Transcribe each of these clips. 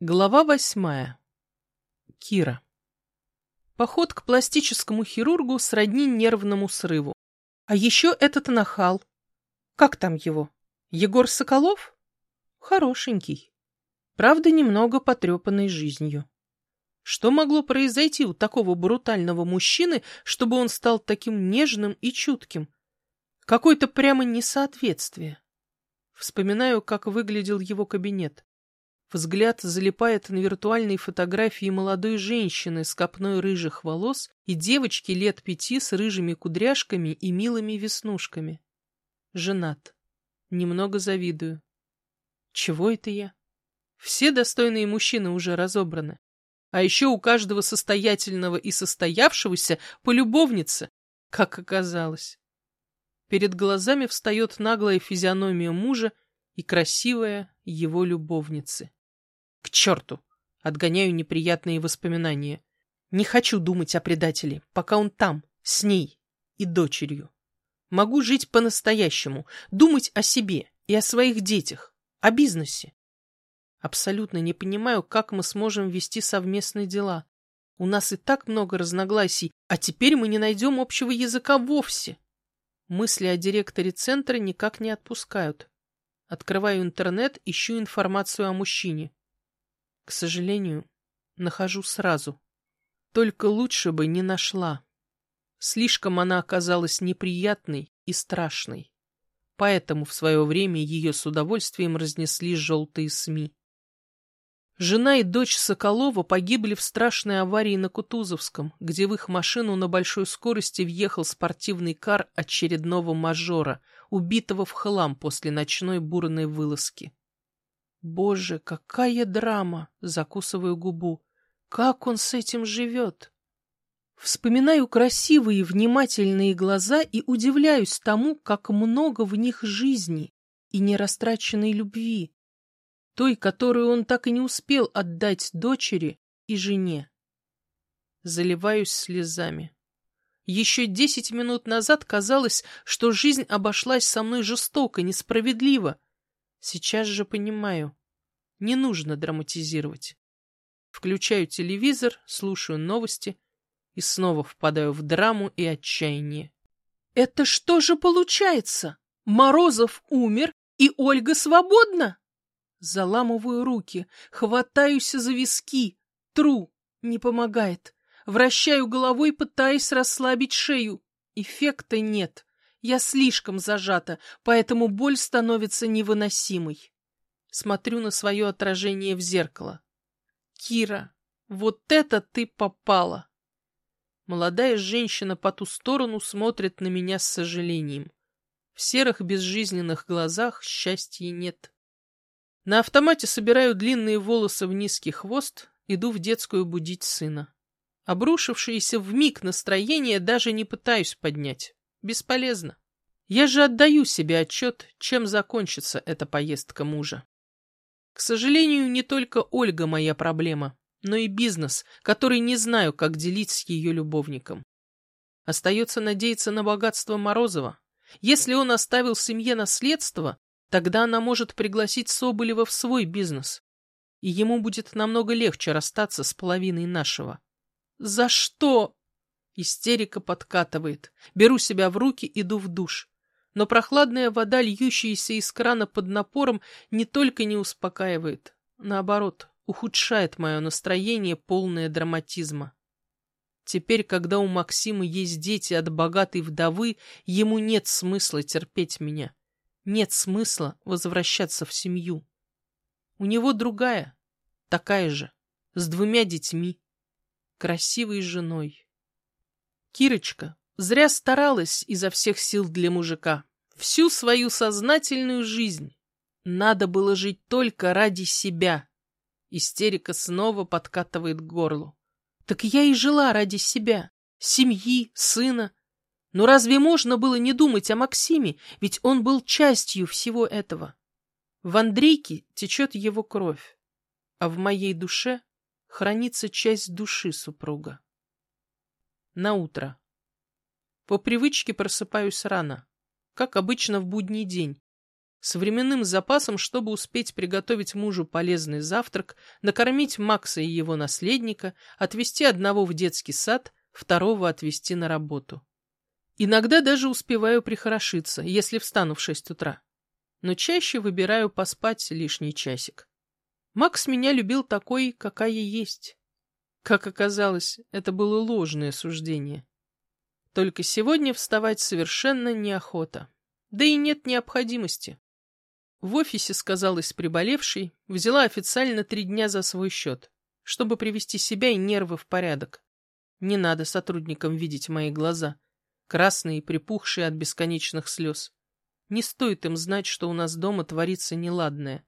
Глава восьмая. Кира. Поход к пластическому хирургу сродни нервному срыву. А еще этот нахал. Как там его? Егор Соколов? Хорошенький. Правда, немного потрепанный жизнью. Что могло произойти у такого брутального мужчины, чтобы он стал таким нежным и чутким? Какое-то прямо несоответствие. Вспоминаю, как выглядел его кабинет. Взгляд залипает на виртуальные фотографии молодой женщины с копной рыжих волос и девочки лет пяти с рыжими кудряшками и милыми веснушками. Женат. Немного завидую. Чего это я? Все достойные мужчины уже разобраны. А еще у каждого состоятельного и состоявшегося по любовнице, как оказалось. Перед глазами встает наглая физиономия мужа и красивая его любовницы. К черту! Отгоняю неприятные воспоминания. Не хочу думать о предателе, пока он там, с ней и дочерью. Могу жить по-настоящему, думать о себе и о своих детях, о бизнесе. Абсолютно не понимаю, как мы сможем вести совместные дела. У нас и так много разногласий, а теперь мы не найдем общего языка вовсе. Мысли о директоре центра никак не отпускают. Открываю интернет, ищу информацию о мужчине. К сожалению, нахожу сразу. Только лучше бы не нашла. Слишком она оказалась неприятной и страшной. Поэтому в свое время ее с удовольствием разнесли желтые СМИ. Жена и дочь Соколова погибли в страшной аварии на Кутузовском, где в их машину на большой скорости въехал спортивный кар очередного мажора, убитого в хлам после ночной бурной вылазки. Боже, какая драма! Закусываю губу. Как он с этим живет? Вспоминаю красивые внимательные глаза и удивляюсь тому, как много в них жизни и нерастраченной любви, той, которую он так и не успел отдать дочери и жене. Заливаюсь слезами. Еще десять минут назад казалось, что жизнь обошлась со мной жестоко, несправедливо, Сейчас же понимаю. Не нужно драматизировать. Включаю телевизор, слушаю новости и снова впадаю в драму и отчаяние. Это что же получается? Морозов умер, и Ольга свободна? Заламываю руки, хватаюсь за виски, тру, не помогает. Вращаю головой, пытаясь расслабить шею. Эффекта нет. Я слишком зажата, поэтому боль становится невыносимой. Смотрю на свое отражение в зеркало. Кира, вот это ты попала! Молодая женщина по ту сторону смотрит на меня с сожалением. В серых безжизненных глазах счастья нет. На автомате собираю длинные волосы в низкий хвост, иду в детскую будить сына. Обрушившееся в миг настроение даже не пытаюсь поднять. Бесполезно. Я же отдаю себе отчет, чем закончится эта поездка мужа. К сожалению, не только Ольга моя проблема, но и бизнес, который не знаю, как делить с ее любовником. Остается надеяться на богатство Морозова. Если он оставил семье наследство, тогда она может пригласить Соболева в свой бизнес, и ему будет намного легче расстаться с половиной нашего. За что? Истерика подкатывает. Беру себя в руки, иду в душ. Но прохладная вода, льющаяся из крана под напором, не только не успокаивает, наоборот, ухудшает мое настроение, полное драматизма. Теперь, когда у Максима есть дети от богатой вдовы, ему нет смысла терпеть меня. Нет смысла возвращаться в семью. У него другая, такая же, с двумя детьми, красивой женой. Кирочка зря старалась изо всех сил для мужика. Всю свою сознательную жизнь. Надо было жить только ради себя. Истерика снова подкатывает к горлу. Так я и жила ради себя, семьи, сына. Но разве можно было не думать о Максиме, ведь он был частью всего этого? В Андрейке течет его кровь, а в моей душе хранится часть души супруга. На утро. По привычке просыпаюсь рано, как обычно в будний день. с временным запасом, чтобы успеть приготовить мужу полезный завтрак, накормить Макса и его наследника, отвезти одного в детский сад, второго отвезти на работу. Иногда даже успеваю прихорошиться, если встану в шесть утра. Но чаще выбираю поспать лишний часик. Макс меня любил такой, какая есть. Как оказалось, это было ложное суждение. Только сегодня вставать совершенно неохота. Да и нет необходимости. В офисе сказалась приболевшей, взяла официально три дня за свой счет, чтобы привести себя и нервы в порядок. Не надо сотрудникам видеть мои глаза, красные и припухшие от бесконечных слез. Не стоит им знать, что у нас дома творится неладное.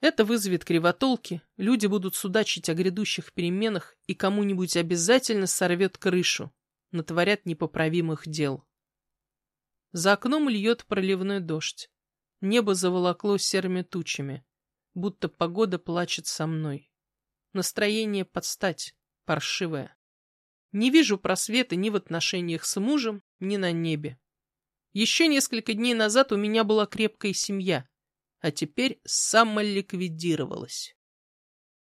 Это вызовет кривотолки, люди будут судачить о грядущих переменах и кому-нибудь обязательно сорвет крышу, натворят непоправимых дел. За окном льет проливной дождь. Небо заволокло серыми тучами, будто погода плачет со мной. Настроение подстать, паршивое. Не вижу просвета ни в отношениях с мужем, ни на небе. Еще несколько дней назад у меня была крепкая семья, а теперь самоликвидировалась.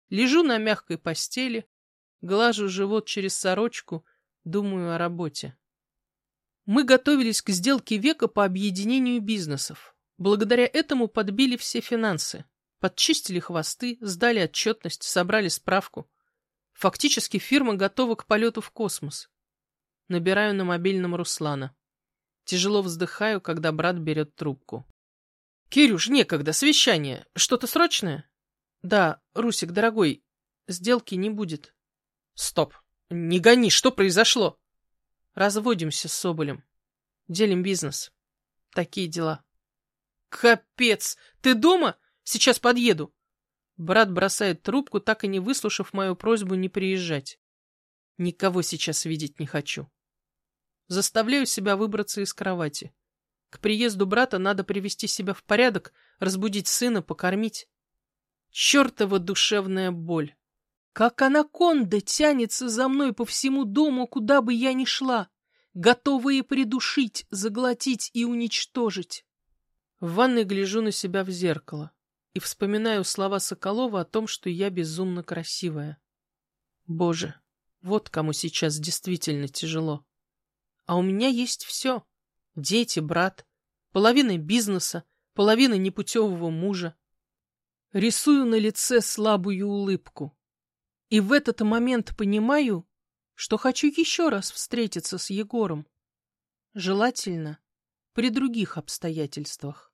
Лежу на мягкой постели, глажу живот через сорочку, думаю о работе. Мы готовились к сделке века по объединению бизнесов. Благодаря этому подбили все финансы, подчистили хвосты, сдали отчетность, собрали справку. Фактически фирма готова к полету в космос. Набираю на мобильном Руслана. Тяжело вздыхаю, когда брат берет трубку. «Кирюш, некогда, совещание. Что-то срочное?» «Да, Русик, дорогой, сделки не будет». «Стоп! Не гони, что произошло?» «Разводимся с Соболем. Делим бизнес. Такие дела». «Капец! Ты дома? Сейчас подъеду!» Брат бросает трубку, так и не выслушав мою просьбу не приезжать. Никого сейчас видеть не хочу. Заставляю себя выбраться из кровати. К приезду брата надо привести себя в порядок, разбудить сына, покормить. Чертова душевная боль! Как анаконда тянется за мной по всему дому, куда бы я ни шла, готовая придушить, заглотить и уничтожить. В ванной гляжу на себя в зеркало и вспоминаю слова Соколова о том, что я безумно красивая. Боже, вот кому сейчас действительно тяжело. А у меня есть все. Дети, брат, половина бизнеса, половина непутевого мужа. Рисую на лице слабую улыбку. И в этот момент понимаю, что хочу еще раз встретиться с Егором. Желательно при других обстоятельствах.